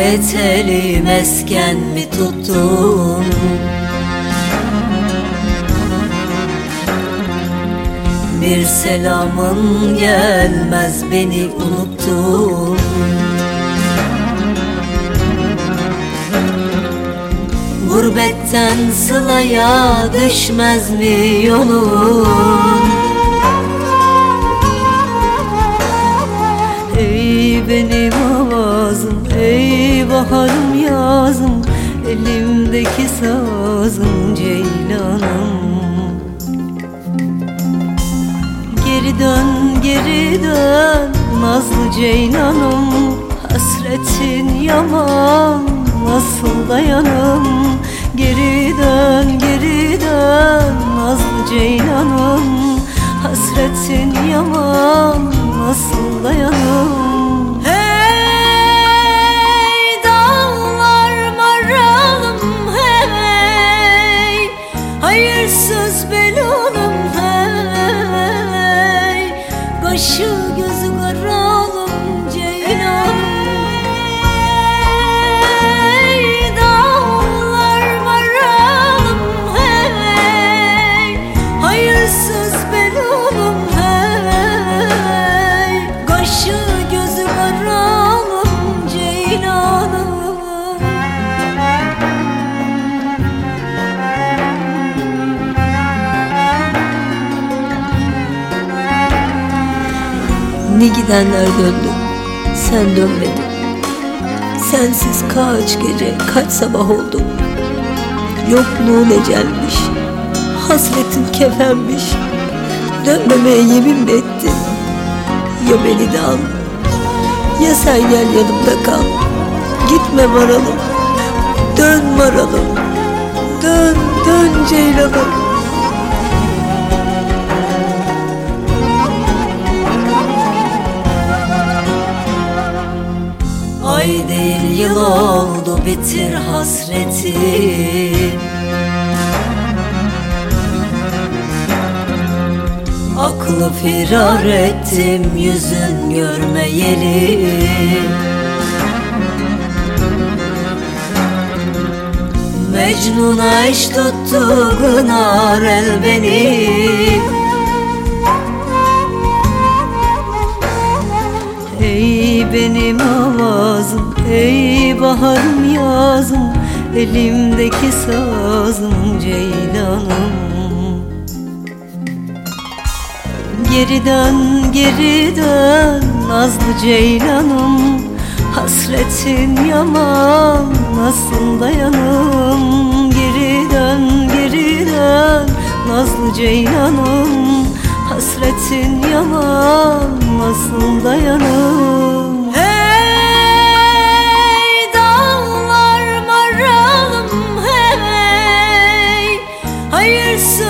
Gurbet eli mesken mi tuttun Bir selamın gelmez beni unuttun. Gurbetten sılaya düşmez mi yolun? Ey benim avazım, baharım yazım Elimdeki sazım ceylanım. Geri dön, geri dön Nazlı ceylanım. Hasretin yaman Nasıl dayanım? Geri dön, geri dön Nazlı ceylanım. Hasretin yaman Nasıl dayanım Ne gidenler döndü? Sen dönmedin. Sensiz kaç gece kaç sabah oldu? Yokluğun ecelmiş Hasretin kefenmiş. Dönmemeye yemin mi ettin? Ya beni de al. Ya sen gel yanımda kal. Gitme varalım. Dön varalım. Dön dön ceylanım oldu bitir hasreti. Aklı firar ettim yüzün görmeyeli. Mecnun'a eş tuttu gınar el beni. Ey benim avazım, ey baharım yazım Elimdeki sazım ceylanım. Geri dön, geri dön nazlı ceylanım Hasretin yaman, nasıl dayanım? Geri dön, geri dön nazlı ceylanım Hasretin yaman, nasıl dayanım so